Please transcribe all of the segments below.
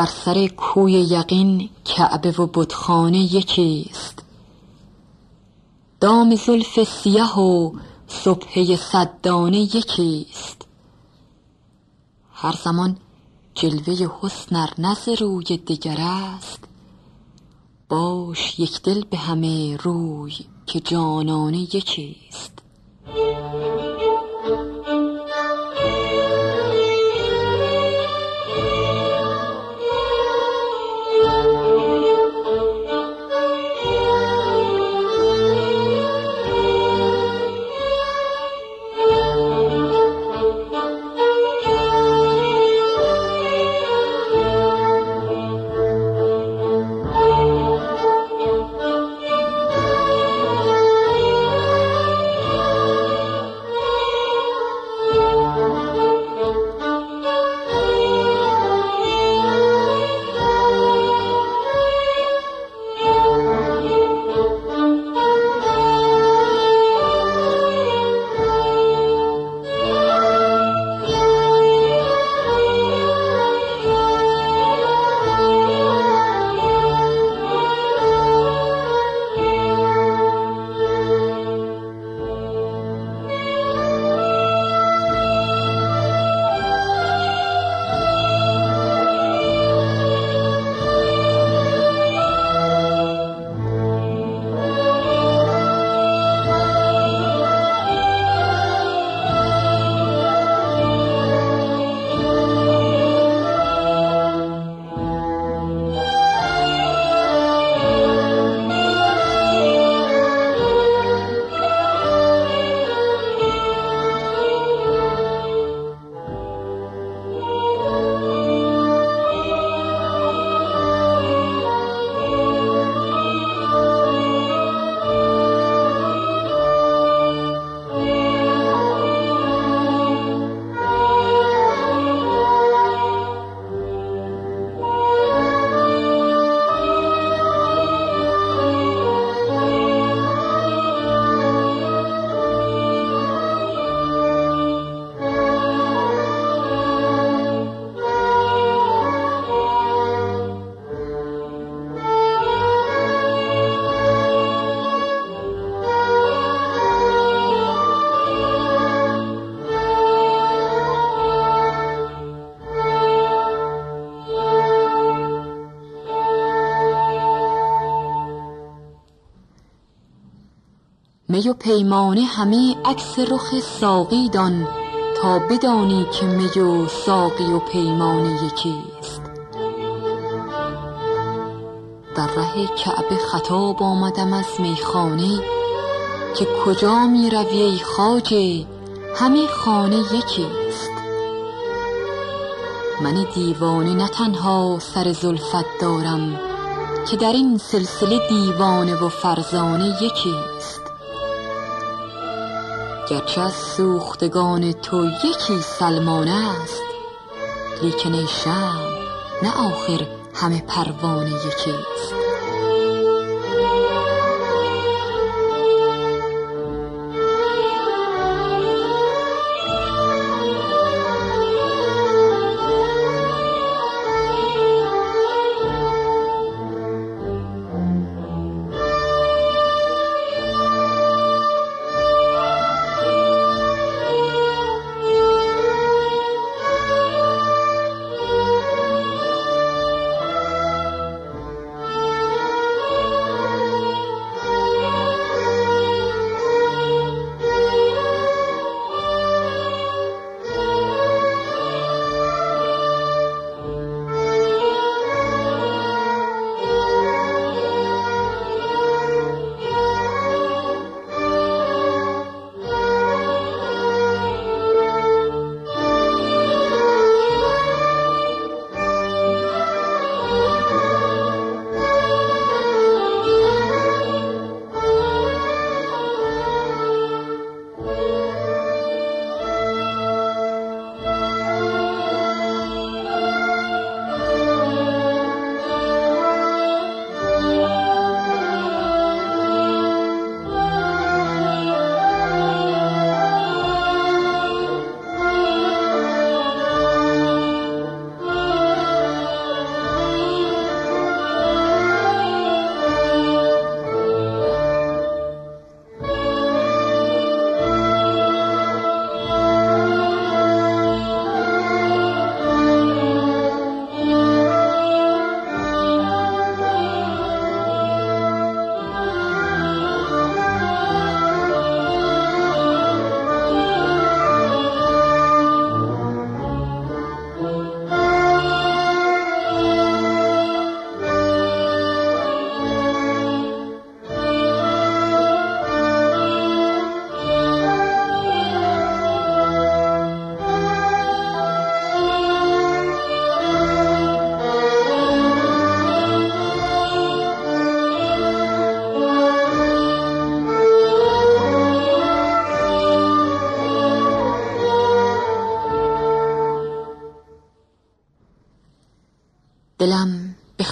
بر سر کوی یقین کعبه و بتخانه یکیست. دام زلف سیه و صبحه صدانه یکیست. هر زمان جلوه حسن ار نز روی دگر است باش یک دل به همه روی که جانانه یکیست. می و پیمانه همه عکس رخ ساقی دان تا بدانی که می و ساقی و پیمانه یکیست در ره کعبه خطاب آمدم از میخانه که کجا می روی ای خواجه؟ همه خانه یکیست من دیوانه نه تنها سر زلفت دارم که در این سلسله دیوانه و فرزانه یکیست گرچه از سوختگان تو یکی سلمانه است لیکن ای شمع نه آخر همه پروانه یکیست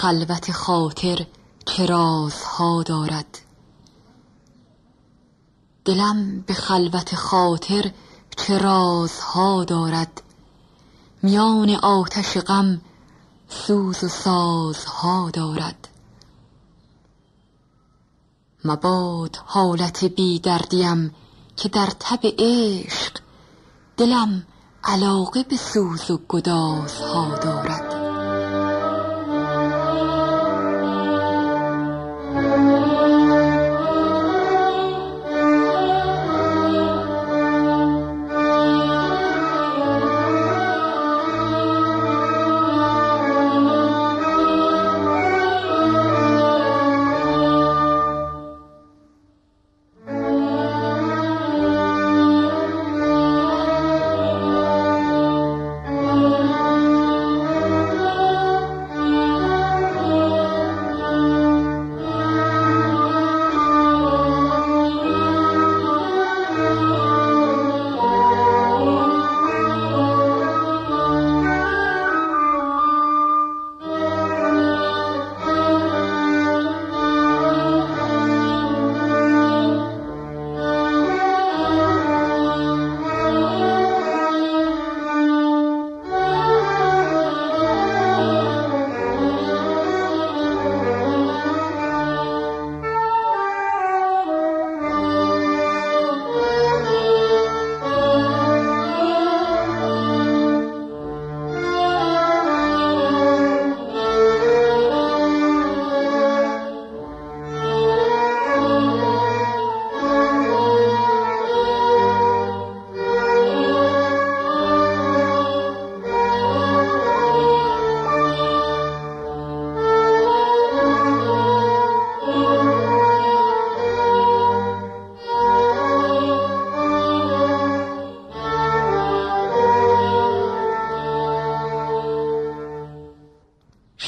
خلوت خاطر چه رازها دارد. دلم به خلوت خاطر چه رازها دارد. میان آتش غم سوز و سازها دارد. مباد حالت بی دردیم که در تب عشق دلم علاقه به سوز و گدازها دارد.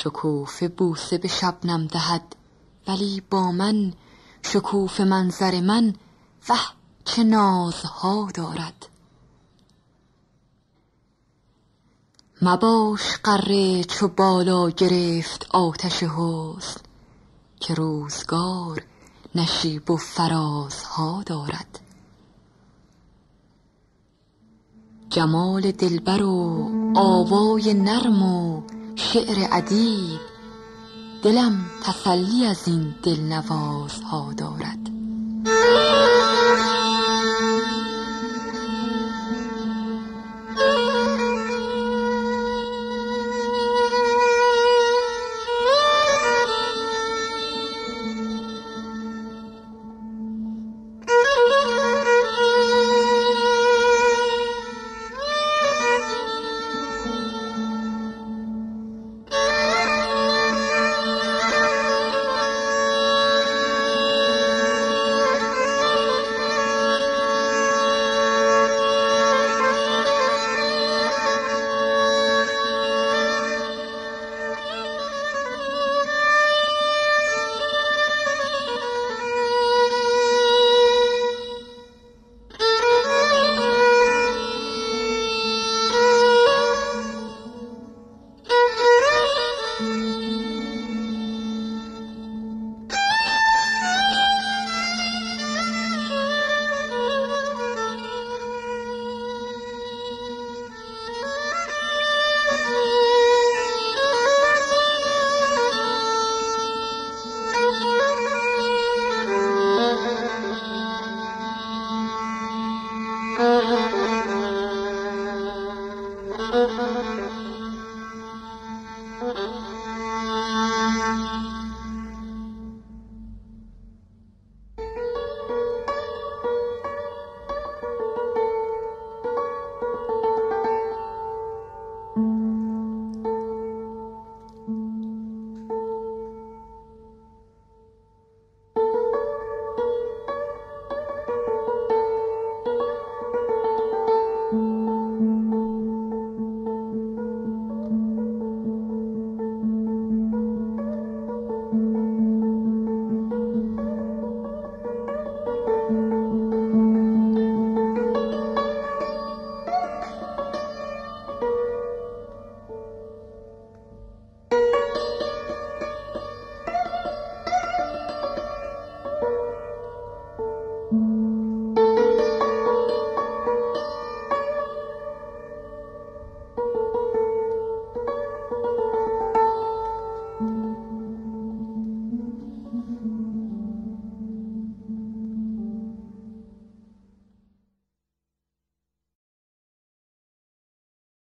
شکوفه بوسه به شبنم دهد. ولی با من شکوفه منظر من وه چه نازها دارد. مباش قره چو بالا گرفت آتش حسن که روزگار نشیب و فرازها دارد. جمال دلبر و آوای نرم و شعر ادیب دلم تسلی از این دلنوازها دارد.